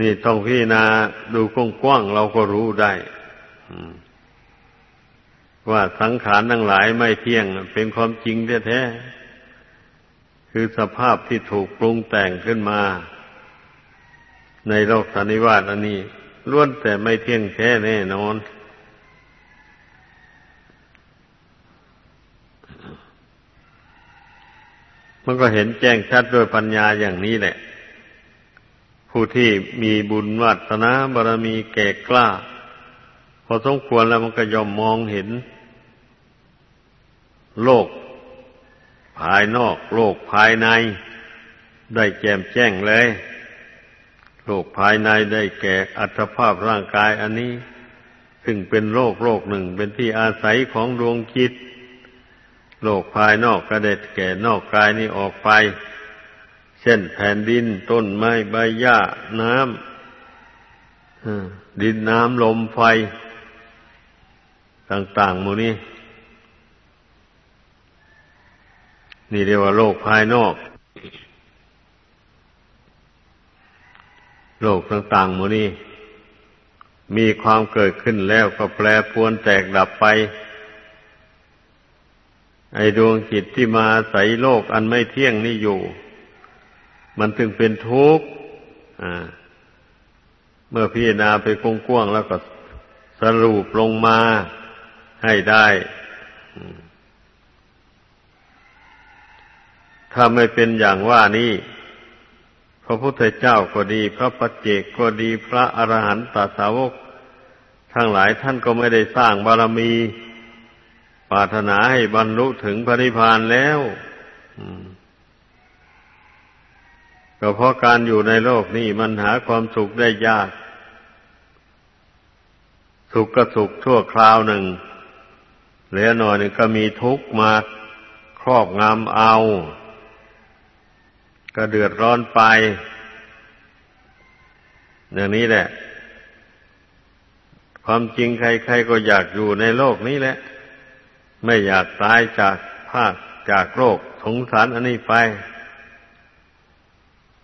นี่ต้องพี่นาดูกว้างๆเราก็รู้ได้ว่าสังขารทั้งหลายไม่เที่ยง เป็นความจริงแท้ๆคือสภาพที่ถูกปรุงแต่งขึ้นมา ในโลกสันนิวาตอันนี้ ล้วนแต่ไม่เที่ยงแท้แน่นอน มันก็เห็นแจ้งชัดด้วยปัญญาอย่างนี้แหละ ผู้ที่มีบุญวัฒนาบารมีแก่กล้า พอสมควรแล้วมันก็ยอมมองเห็น โลก ภายนอก โลกภายใน ได้แจ่มแจ้งเลย โรคภายในได้แก่อัตภาพร่างกายอันนี้ ซึ่งเป็นโรคโรคหนึ่งเป็นที่อาศัยของดวงจิตโรคภายนอกก็ได้แก่นอกกายนี้ออกไป เช่นแผ่นดินต้นไม้ใบหญ้าน้ำดินน้ำลมไฟ ต่างๆมูนี้ นี่เรียกว่าโลกภายนอก โลกต่างๆหมดนี้มีความเกิดขึ้นแล้วก็แปรปวนแตกดับไป ไอดวงจิตที่มาใส่โลกอันไม่เที่ยงนี่อยู่ มันถึงเป็นทุกข์เมื่อพิจารณาไปกว้างๆแล้วก็สรุปลงมาให้ได้ถ้าไม่เป็นอย่างว่านี้ พระพุทธเจ้าก็ดี พระปัจเจกก็ดีพระอรหันตสาวก ทั้งหลายท่านก็ไม่ได้สร้างบารมีปรารถนาให้บรรลุถึงพระนิพพานแล้วก็เพราะการอยู่ในโลกนี้มันหาความสุขได้ยาก สุขก็สุขชั่วคราวหนึ่งเลือหน่อยหนึ่งก็มีทุกข์มาครอบงำเอา ก็เดือดร้อนไป อย่างนี้แหละ ความจริงใครๆก็อยากอยู่ในโลกนี้แหละ ไม่อยากตายจากภาคจากโลกสงสารอันนี้ไป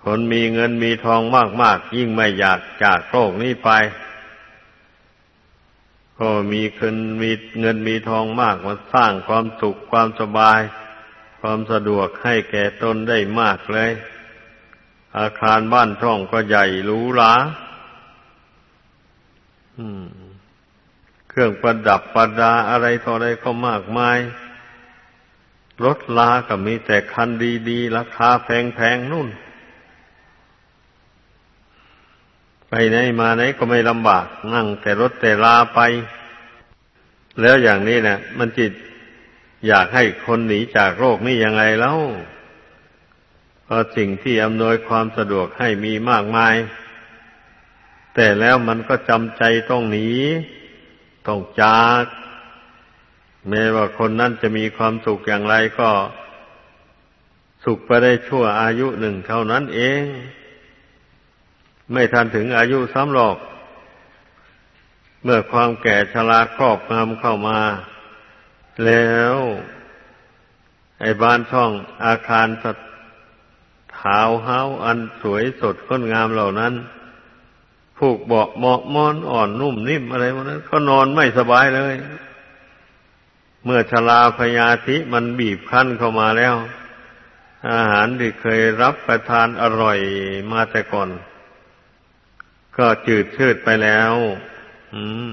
คนมีเงินมีทองมากๆ ยิ่งไม่อยากจากโลกนี้ไป ก็มีเงินมีเงินมีทองมากมาสร้างความสุขความสบาย ความสะดวกให้แก่ตนได้มากเลย อาคารบ้านช่องก็ใหญ่หรูหราเครื่องประดับประดาอะไรต่ออะไรก็มากมาย รถลาก็มีแต่คันดีๆ ราคาแพงๆนู่น ไปไหนมาไหนก็ไม่ลำบาก นั่งแต่รถแต่ลาไป แล้วอย่างนี้เนะมันจิต อยากให้คนหนีจากโรคนี่ยังไงแล้วเพราะสิ่งที่อำนวยความสะดวกให้มีมากมาย แต่แล้วมันก็จำใจต้องหนี ต้องจาก แม้ว่าคนนั้นจะมีความสุขอย่างไรก็ สุขไปได้ชั่วอายุหนึ่งเท่านั้นเอง ไม่ทันถึงอายุซ้ำหรอก เมื่อความแก่ชราครอบงำเข้ามา แล้วไอ้บ้านช่องอาคารสถาวเฮาอันสวยสดงดงามเหล่านั้นผูกเบาะเหมาะมอนอ่อนนุ่มนิ่มอะไรพวกนั้นก็นอนไม่สบายเลย เมื่อชลาพยาธิมันบีบคั้นเข้ามาแล้ว อาหารที่เคยรับประทานอร่อยมาแต่ก่อน ก็จืดชืดไปแล้ว อืม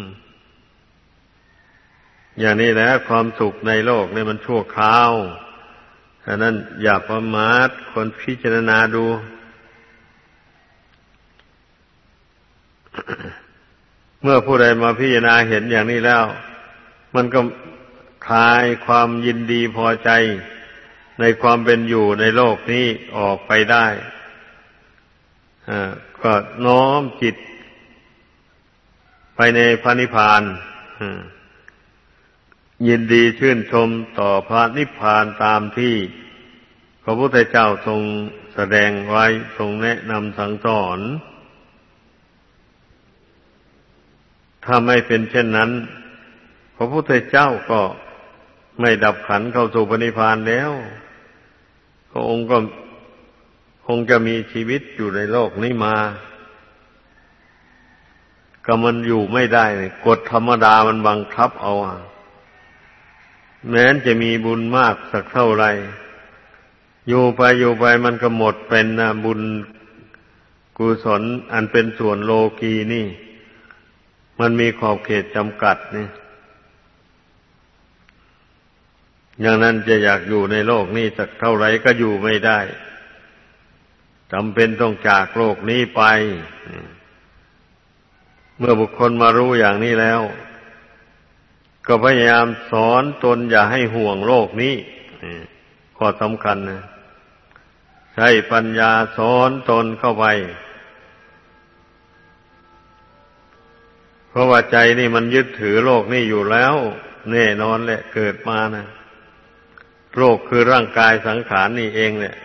อย่างนี้แหละความสุขในโลกนี่มันชั่วคราวฉะนั้นอย่าประมาทคนพิจารณาดู เมื่อผู้ใดมาพิจารณาเห็นอย่างนี้แล้ว มันก็คลายความยินดีพอใจในความเป็นอยู่ในโลกนี้ออกไปได้ก็น้อมจิต ไปในพระนิพพาน ยินดีชื่นชมต่อพระนิพพานตามที่ พระพุทธเจ้าทรงแสดงไว้ทรงแนะนำสั่งสอน ถ้าไม่เป็นเช่นนั้น พระพุทธเจ้าก็ไม่ดับขันเข้าสู่ปณิพานแล้ว พระองค์ก็คงจะมีชีวิตอยู่ในโลกนี้มา ก็มันอยู่ไม่ได้กฎธรรมดามันบังคับเอา แม้นจะมีบุญมากสักเท่าไรอยู่ไปอยู่ไปมันก็หมดเป็นนะบุญกุศลอันเป็นส่วนโลกีนี่ มันมีขอบเขตจำกัดนี่อย่างนั้นจะอยากอยู่ในโลกนี้สักเท่าไรก็อยู่ไม่ได้จำเป็นต้องจากโลกนี้ไป เมื่อบุคคลมารู้อย่างนี้แล้ว ก็พยายามสอนตนอย่าให้ห่วงโลกนี้ข้อสำคัญนะใช้ปัญญาสอนตนเข้าไป เพราะว่าใจนี่มันยึดถือโลกนี่อยู่แล้ว แน่นอนแหละเกิดมานะโรคคือร่างกายสังขารนี่เองเนี่ย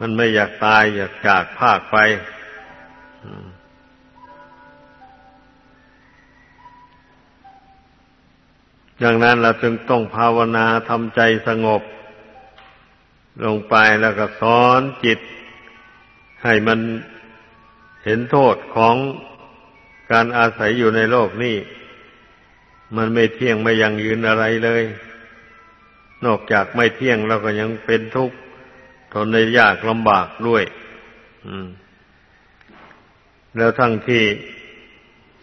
มันไม่อยากตายอยากจากภาคไปอย่างนั้นเราจึงต้องภาวนาทำใจสงบ ลงไปแล้วก็สอนจิต ให้มันเห็นโทษของการอาศัยอยู่ในโลกนี่มันไม่เที่ยงไม่ยังยืนอะไรเลย นอกจากไม่เที่ยงเราก็ยังเป็นทุกข์ทนในยากลำบากด้วยแล้วทั้งที่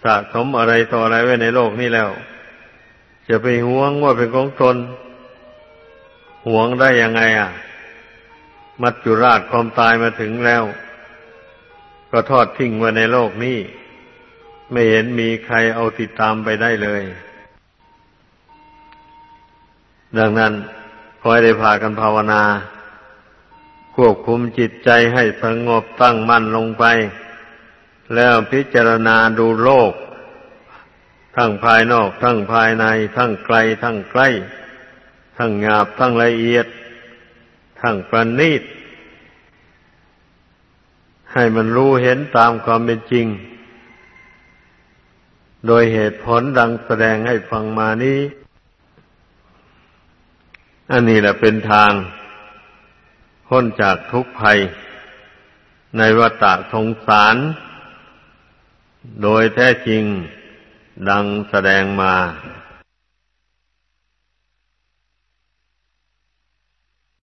สะสมอะไรต่ออะไรไว้ในโลกนี้แล้ว จะไปหวงว่าเป็นของตนหวงได้ยังไงอะ มัจจุราชความตายมาถึงแล้ว ก็ทอดทิ้งไว้ในโลกนี้ ไม่เห็นมีใครเอาติดตามไปได้เลย ดังนั้นขอให้ได้พากันภาวนา ควบคุมจิตใจให้สงบตั้งมั่นลงไป แล้วพิจารณาดูโลก ทั้งภายนอก ทั้งภายใน ทั้งไกล ทั้งใกล้ ทั้งหยาบ ทั้งละเอียด ทั้งประณีต ให้มันรู้เห็นตามความเป็นจริง โดยเหตุผลดังแสดงให้ฟังมานี้ อันนี้แหละเป็นทางพ้นจากทุกภัย ในวัฏฏะสงสาร โดยแท้จริง ดังแสดงมา